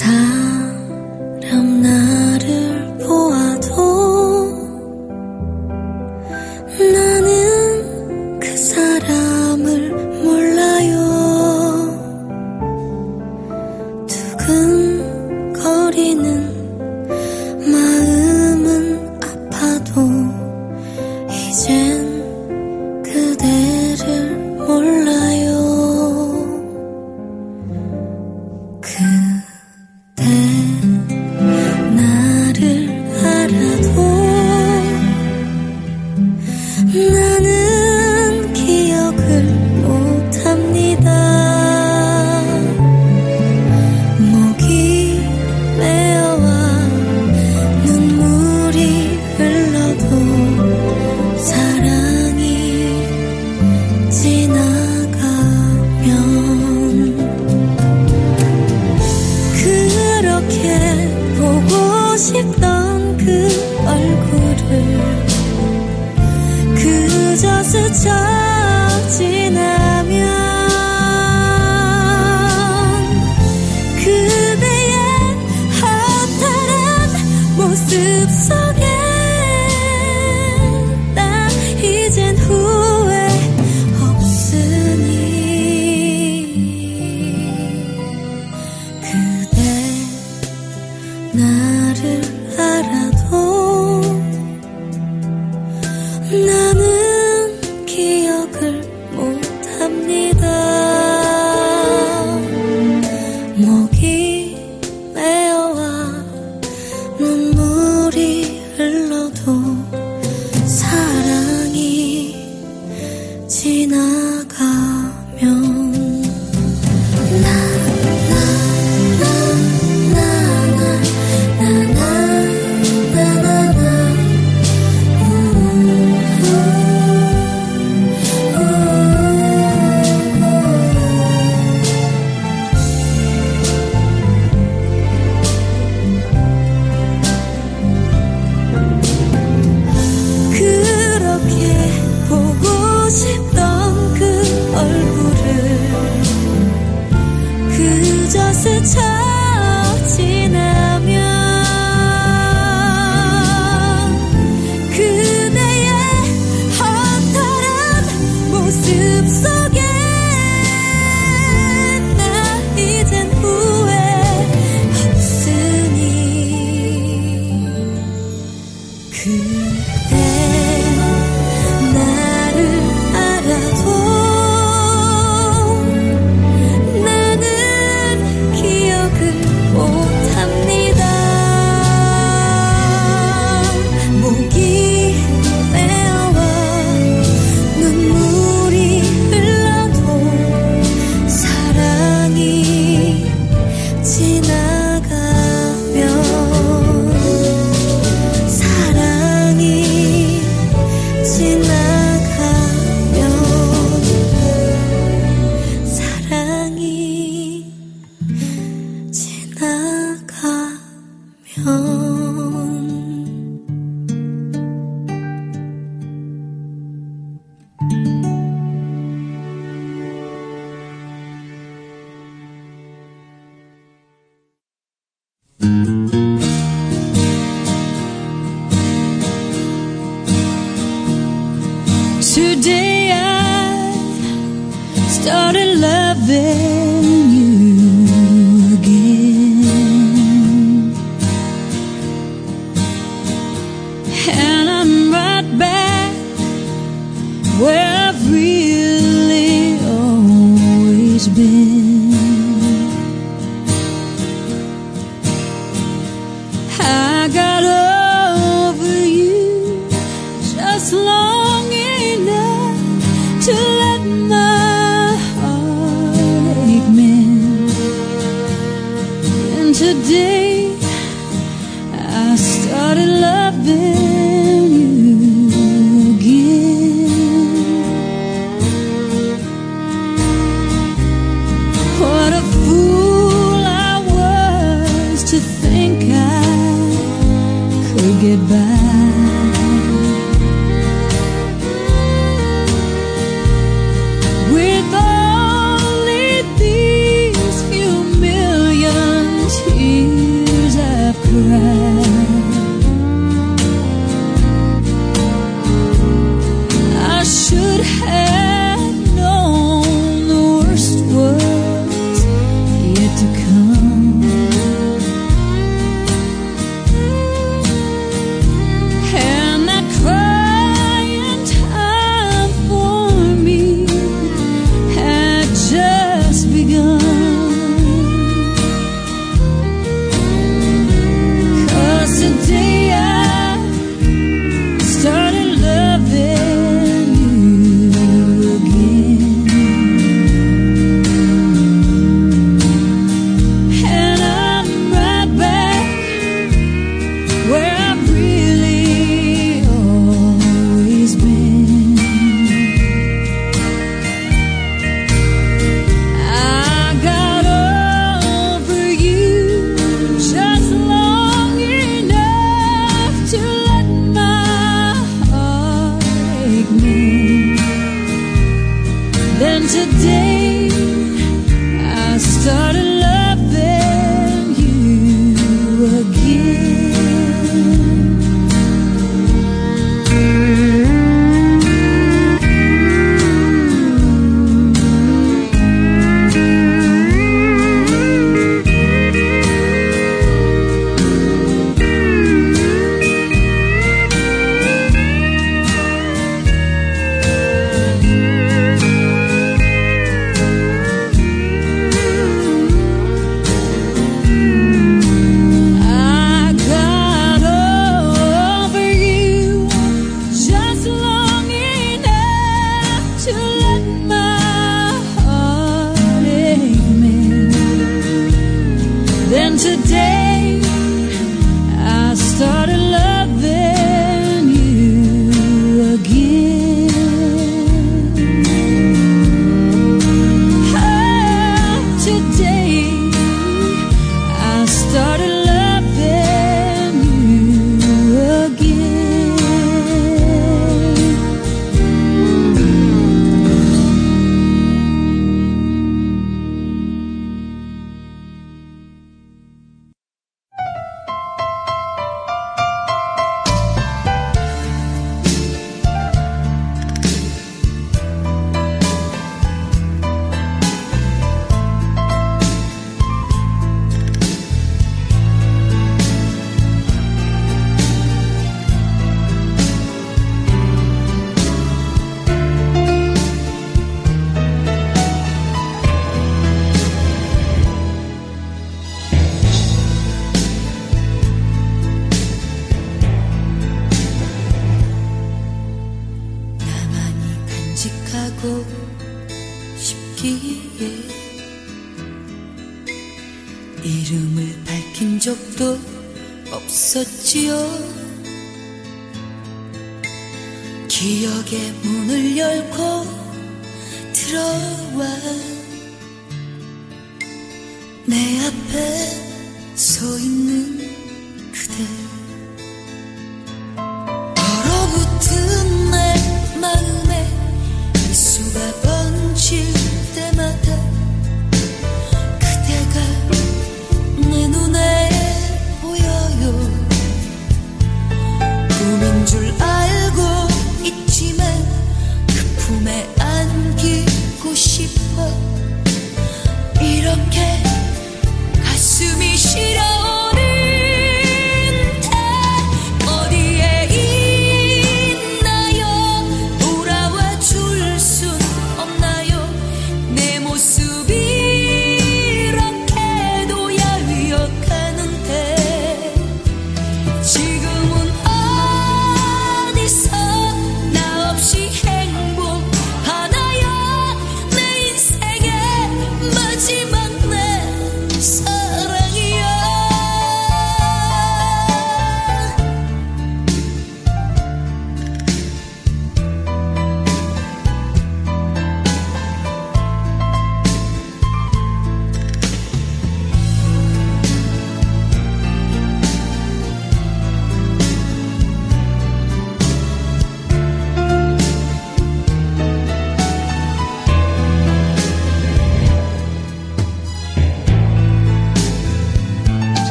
她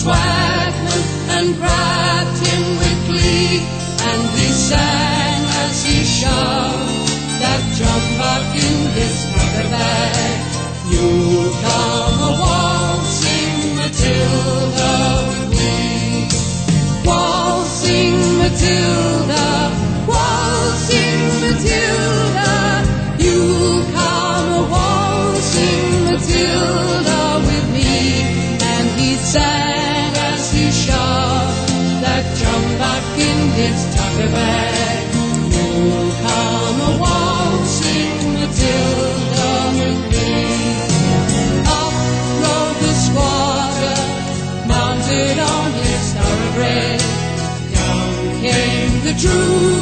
swagman and grabbed him with glee, and he sang as he shoved that jumbuck in his leather bag. You come a waltzing Matilda with me. Waltzing Matilda, his tucker bag. You come a waltzing Matilda me. Up rode the squatter, mounted on his thoroughbred. Down came the troopers,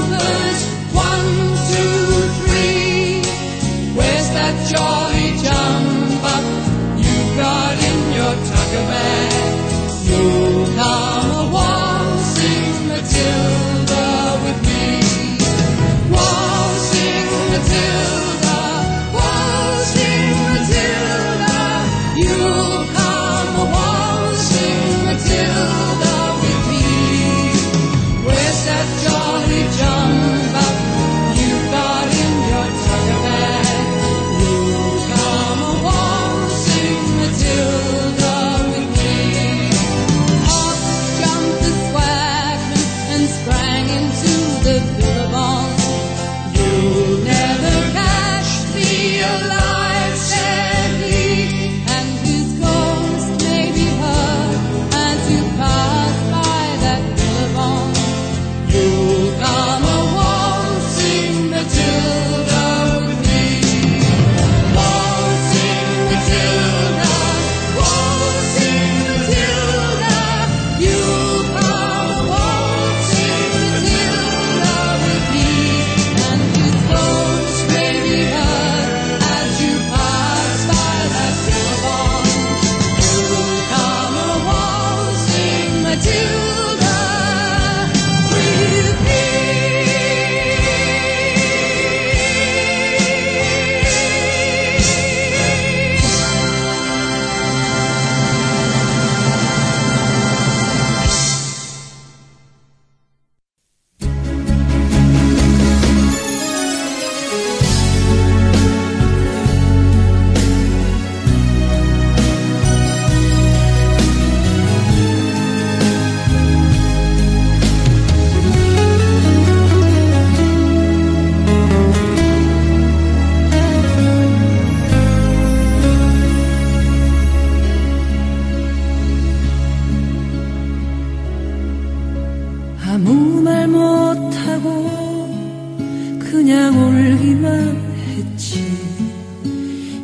그냥 울기만 했지.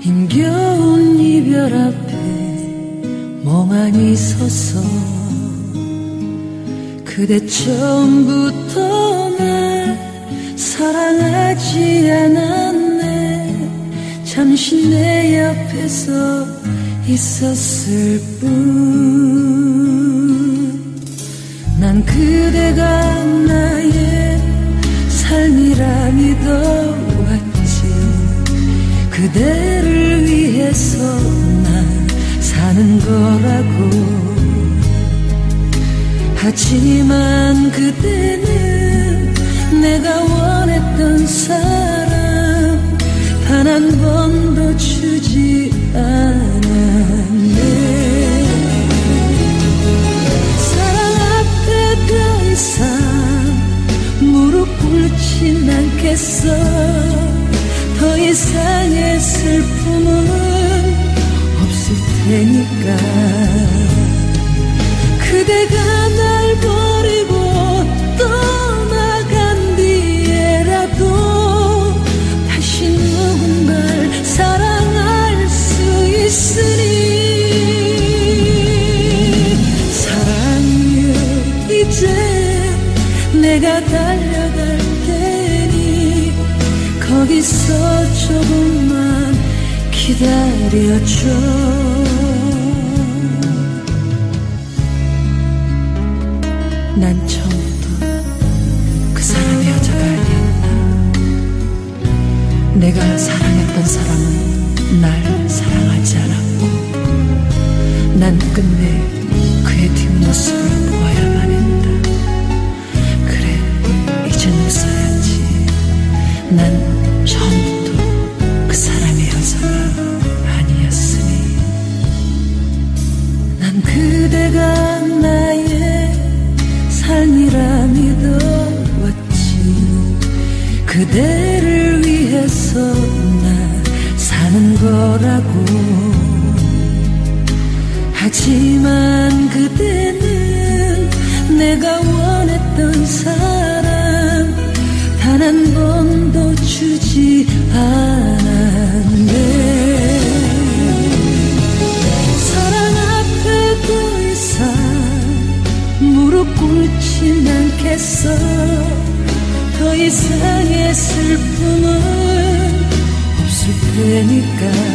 힘겨운 이별 앞에 멍하니 서서 그대 처음부터 날 사랑하지 않았네. 잠시 내 옆에서 있었을 뿐. 난 그대가 나의 삶이라 믿어왔지. 그대를 위해서 난 사는 거라고. 하지만 그대는 내가 원했던 사람 단 한 번도 주지 않았 꿇진 않겠어. 더 이상의 슬픔은 없을 테니까 기다려줘. 난 처음부터 그 사람의 여자가 아니었나. 내가 사랑했던 사람은 날 사랑하지 않았고 난 끝내 그의 뒷모습을 보아야만 했다. 그래 이젠 웃어야지. 난 그대를 위해서 나 사는 거라고. 하지만 그대는 내가 원했던 사람 단한 번도 주지 않았네. 사랑 앞에 더 이상 무릎 꿇진 않겠어. 더 이상의 슬픔은 없을 테니까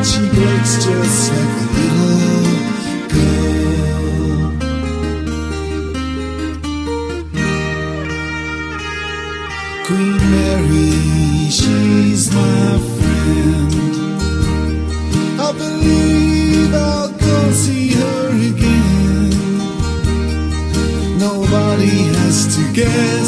But she breaks just like a little girl. Queen Mary, she's my friend. I believe I'll go see her again. Nobody has to guess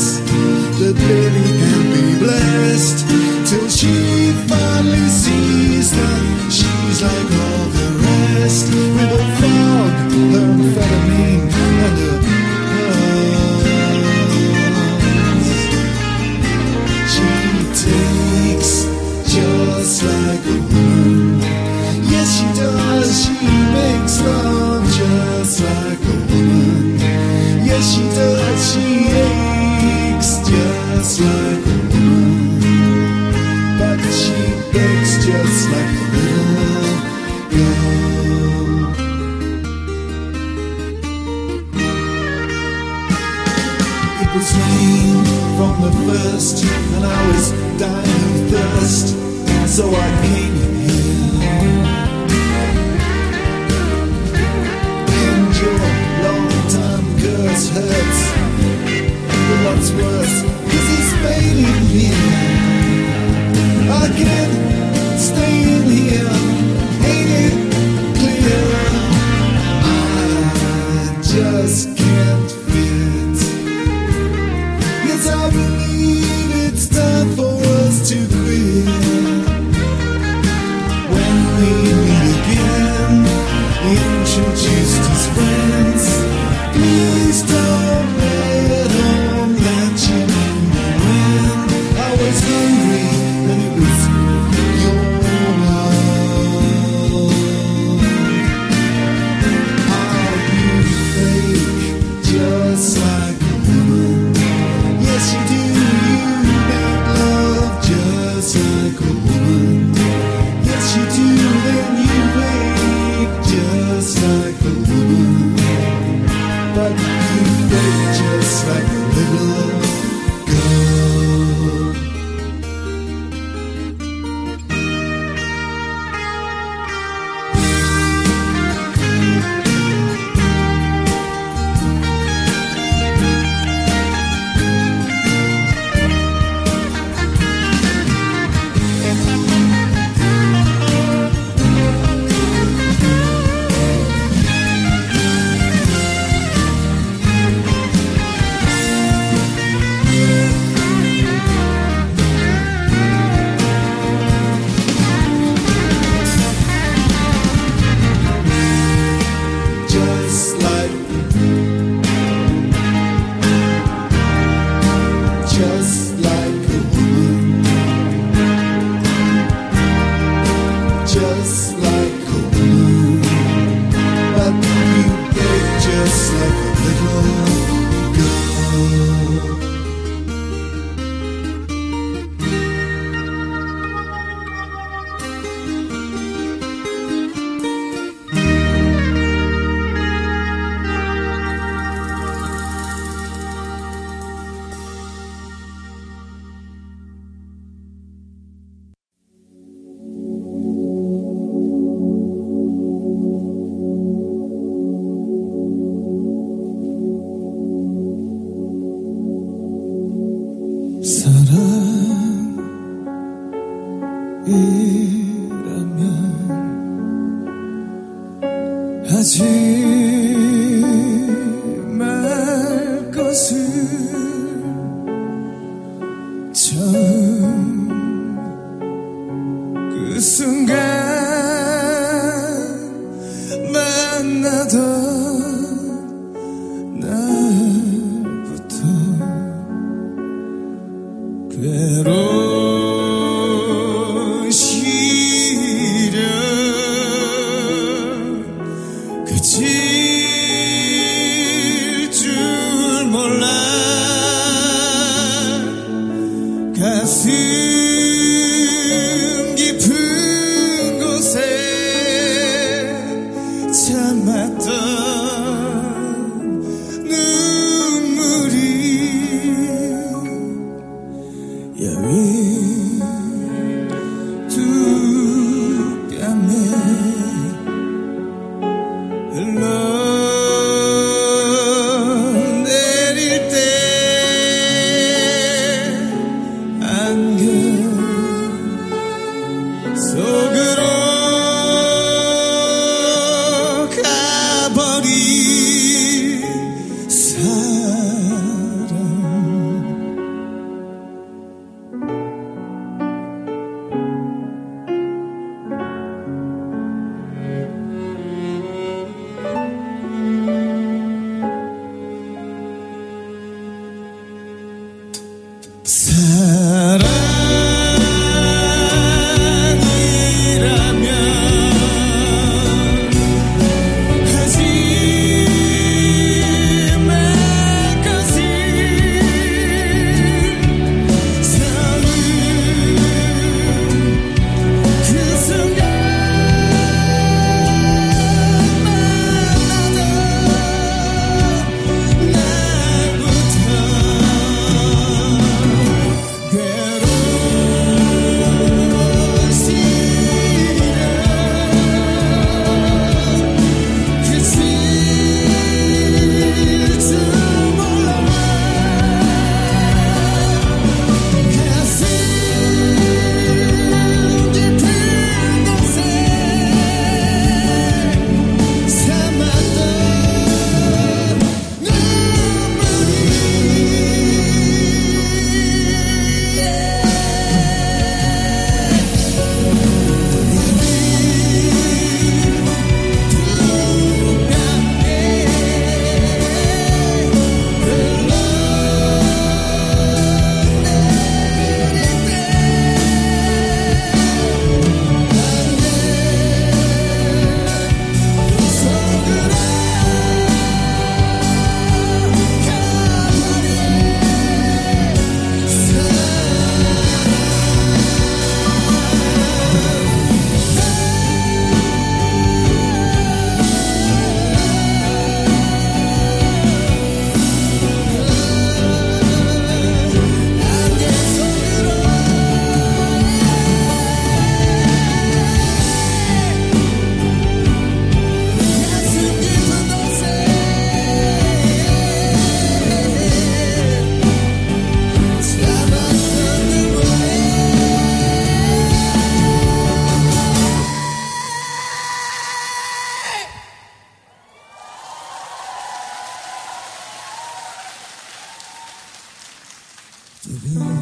you.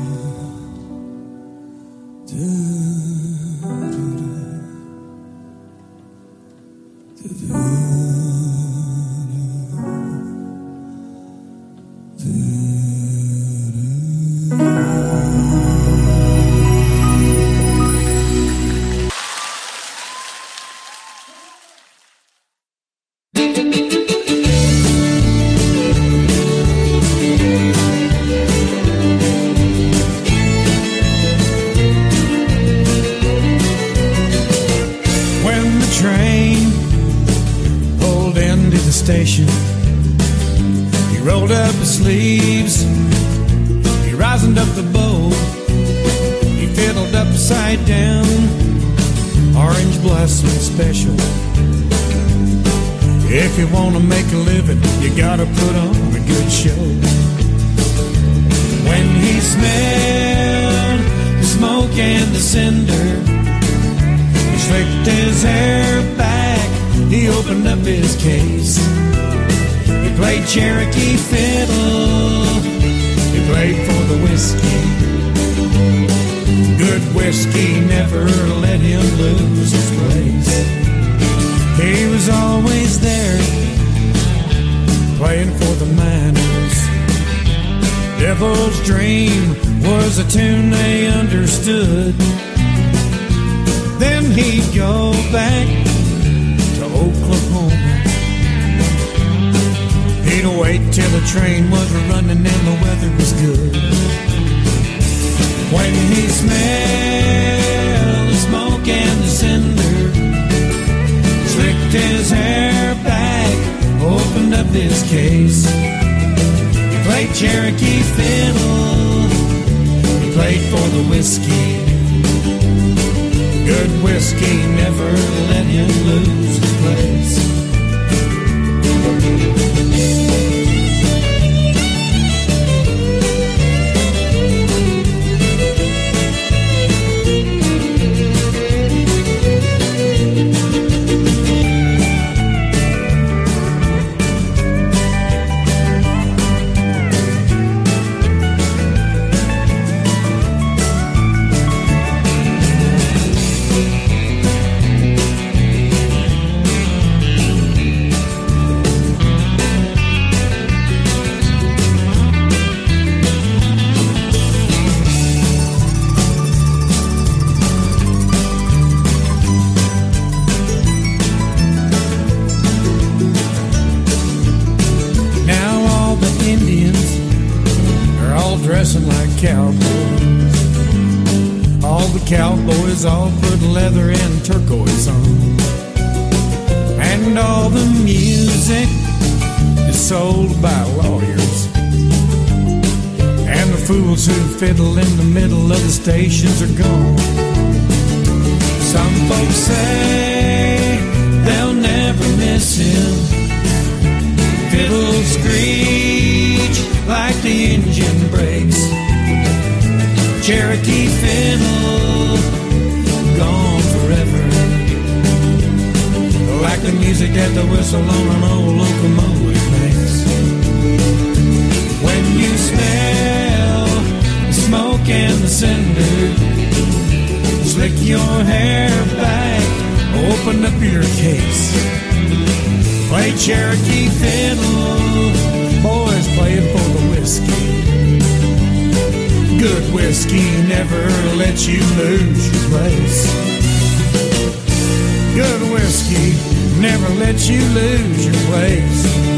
Playing for the Miners. Devil's Dream was a tune they understood. Then he'd go back to Oklahoma. He'd wait till the train was running and the weather was good. When he smelled the smoke and the cinder, slicked his hair back, opened up his case. He played Cherokee fiddle, he played for the whiskey. Good whiskey never let him lose his place. Dressing like cowboys. All the cowboys all put leather and turquoise on. And all the music is sold by lawyers. And the fools who fiddle in the middle of the stations are gone. Some folks say they'll never miss him fiddle screech like the engine brakes. Cherokee fiddle gone forever. Like the music that the whistle on an old locomotive makes. When you smell the smoke and the cinder, slick your hair back, open up your case. Play Cherokee fiddle, boys playing for the whiskey. Good whiskey never lets you lose your place. Good whiskey never lets you lose your place.